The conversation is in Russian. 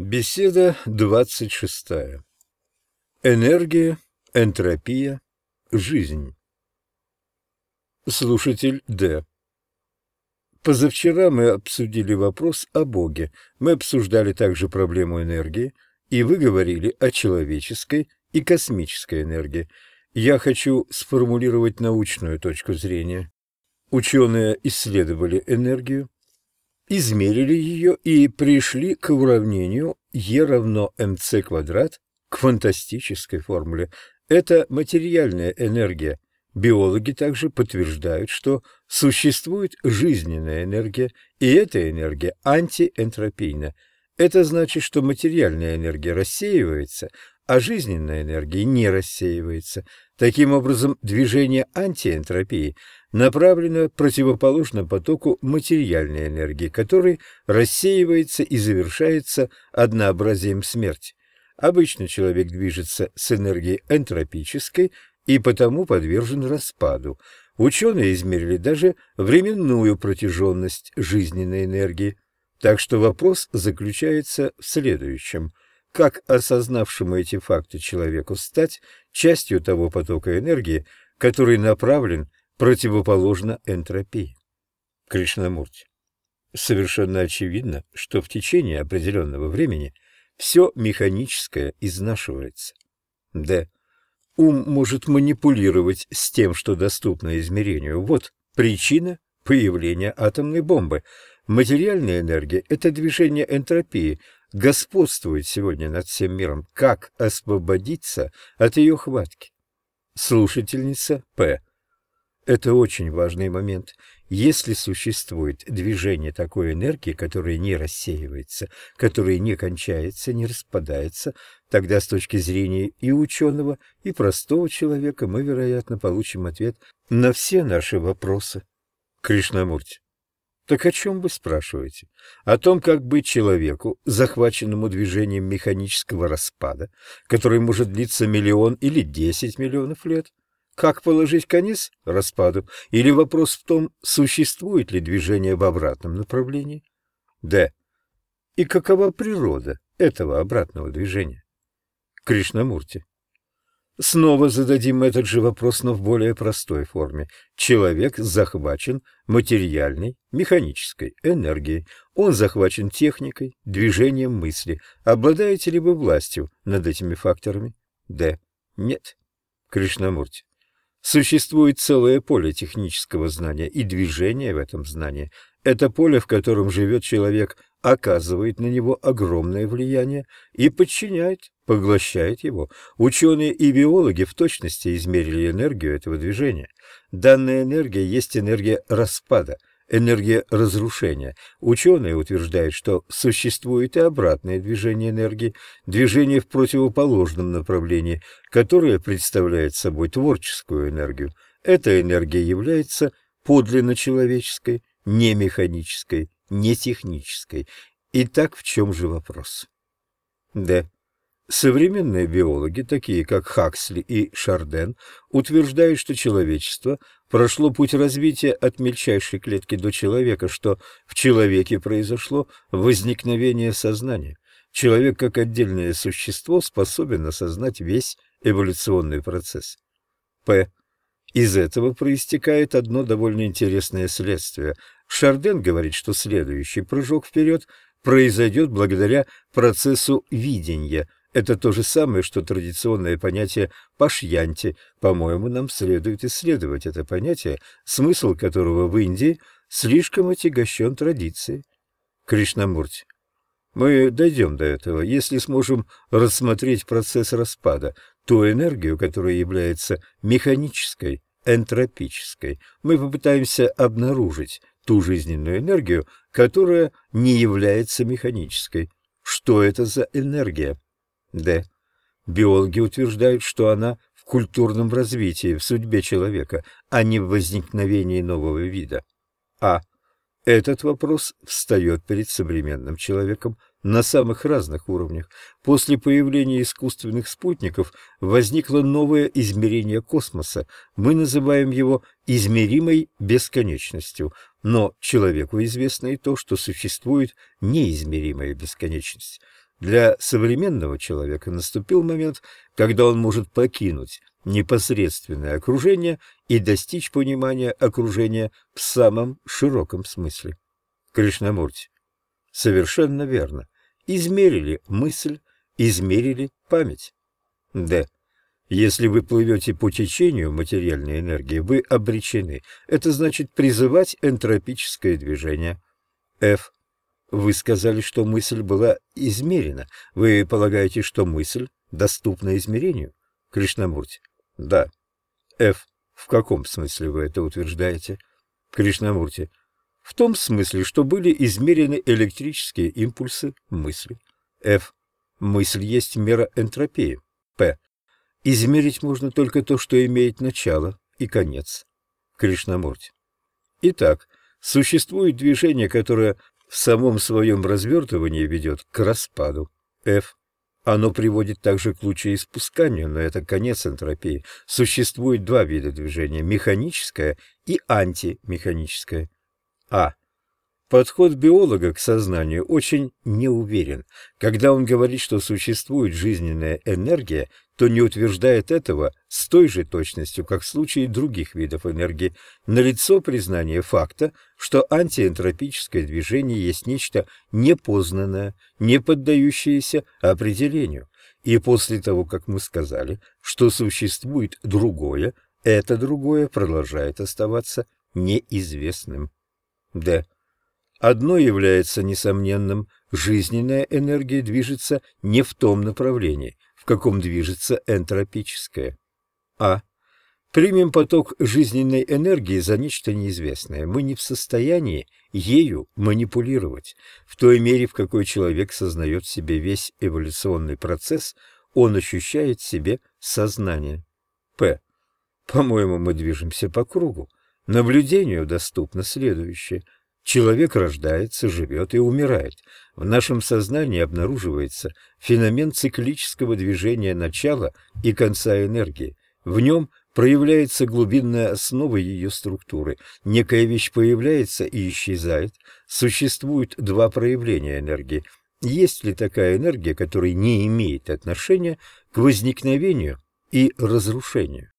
Беседа двадцать шестая. Энергия, энтропия, жизнь. Слушатель Д. Позавчера мы обсудили вопрос о Боге. Мы обсуждали также проблему энергии, и вы говорили о человеческой и космической энергии. Я хочу сформулировать научную точку зрения. Ученые исследовали энергию, измерили ее и пришли к уравнению E равно mc квадрат к фантастической формуле. Это материальная энергия. Биологи также подтверждают, что существует жизненная энергия, и эта энергия антиэнтропийна. Это значит, что материальная энергия рассеивается, а жизненная энергия не рассеивается. Таким образом, движение антиэнтропии направлено противоположно потоку материальной энергии, который рассеивается и завершается однообразием смерти. Обычно человек движется с энергией энтропической и потому подвержен распаду. Ученые измерили даже временную протяженность жизненной энергии. Так что вопрос заключается в следующем – как осознавшему эти факты человеку стать частью того потока энергии, который направлен противоположно энтропии. Кришнамурти. Совершенно очевидно, что в течение определенного времени все механическое изнашивается. Д. Ум может манипулировать с тем, что доступно измерению. Вот причина появления атомной бомбы. Материальная энергия – это движение энтропии, господствует сегодня над всем миром. Как освободиться от ее хватки? Слушательница П. Это очень важный момент. Если существует движение такой энергии, которая не рассеивается, которая не кончается, не распадается, тогда с точки зрения и ученого, и простого человека мы, вероятно, получим ответ на все наши вопросы. Кришнамурти. Так о чем вы спрашиваете? О том, как быть человеку, захваченному движением механического распада, который может длиться миллион или десять миллионов лет? Как положить конец распаду? Или вопрос в том, существует ли движение в обратном направлении? Д. И какова природа этого обратного движения? Кришнамурти. Снова зададим этот же вопрос, но в более простой форме. Человек захвачен материальной, механической энергией. Он захвачен техникой, движением мысли. Обладаете ли вы властью над этими факторами? Д. Нет. Кришнамурти. Существует целое поле технического знания и движения в этом знании. Это поле, в котором живет человек, оказывает на него огромное влияние и подчиняет, поглощает его. Ученые и биологи в точности измерили энергию этого движения. Данная энергия есть энергия распада, энергия разрушения. Ученые утверждают, что существует и обратное движение энергии, движение в противоположном направлении, которое представляет собой творческую энергию. Эта энергия является подлинно человеческой, не механической, не технической. Итак, в чем же вопрос? Д. Современные биологи, такие как Хаксли и Шарден, утверждают, что человечество прошло путь развития от мельчайшей клетки до человека, что в человеке произошло возникновение сознания. Человек как отдельное существо способен осознать весь эволюционный процесс. П. Из этого проистекает одно довольно интересное следствие. Шарден говорит, что следующий прыжок вперед произойдет благодаря процессу видения. Это то же самое, что традиционное понятие «пашьянти». По-моему, нам следует исследовать это понятие, смысл которого в Индии слишком отягощен традицией. Кришнамурти. Мы дойдем до этого, если сможем рассмотреть процесс распада, ту энергию, которая является механической, энтропической. Мы попытаемся обнаружить ту жизненную энергию, которая не является механической. Что это за энергия? Д. Биологи утверждают, что она в культурном развитии, в судьбе человека, а не в возникновении нового вида. А. Этот вопрос встает перед современным человеком на самых разных уровнях. После появления искусственных спутников возникло новое измерение космоса. Мы называем его измеримой бесконечностью, но человеку известно и то, что существует неизмеримая бесконечность. Для современного человека наступил момент, когда он может покинуть непосредственное окружение и достичь понимания окружения в самом широком смысле. Кришнамурти. Совершенно верно. Измерили мысль, измерили память. Д. Если вы плывете по течению материальной энергии, вы обречены. Это значит призывать энтропическое движение. Ф. Вы сказали, что мысль была измерена. Вы полагаете, что мысль доступна измерению? Кришнамурти. Да. Ф. В каком смысле вы это утверждаете? Кришнамурти. В том смысле, что были измерены электрические импульсы мысли. Ф. Мысль есть мера энтропии. П. Измерить можно только то, что имеет начало и конец. Кришнамурти. Итак, существует движение, которое в самом своем развертывании ведет к распаду. F. Оно приводит также к лучеиспусканию, но это конец энтропии. Существует два вида движения – механическое и антимеханическое. А. Подход биолога к сознанию очень неуверен. Когда он говорит, что существует жизненная энергия, то не утверждает этого с той же точностью, как в случае других видов энергии. Налицо признание факта, что антиэнтропическое движение есть нечто непознанное, не поддающееся определению. И после того, как мы сказали, что существует другое, это другое продолжает оставаться неизвестным. Д. Одно является несомненным – жизненная энергия движется не в том направлении, в каком движется энтропическая. А. Примем поток жизненной энергии за нечто неизвестное. Мы не в состоянии ею манипулировать. В той мере, в какой человек сознает в себе весь эволюционный процесс, он ощущает в себе сознание. П. По-моему, мы движемся по кругу. Наблюдению доступно следующее – Человек рождается, живет и умирает. В нашем сознании обнаруживается феномен циклического движения начала и конца энергии. В нем проявляется глубинная основа ее структуры. Некая вещь появляется и исчезает. Существует два проявления энергии. Есть ли такая энергия, которая не имеет отношения к возникновению и разрушению?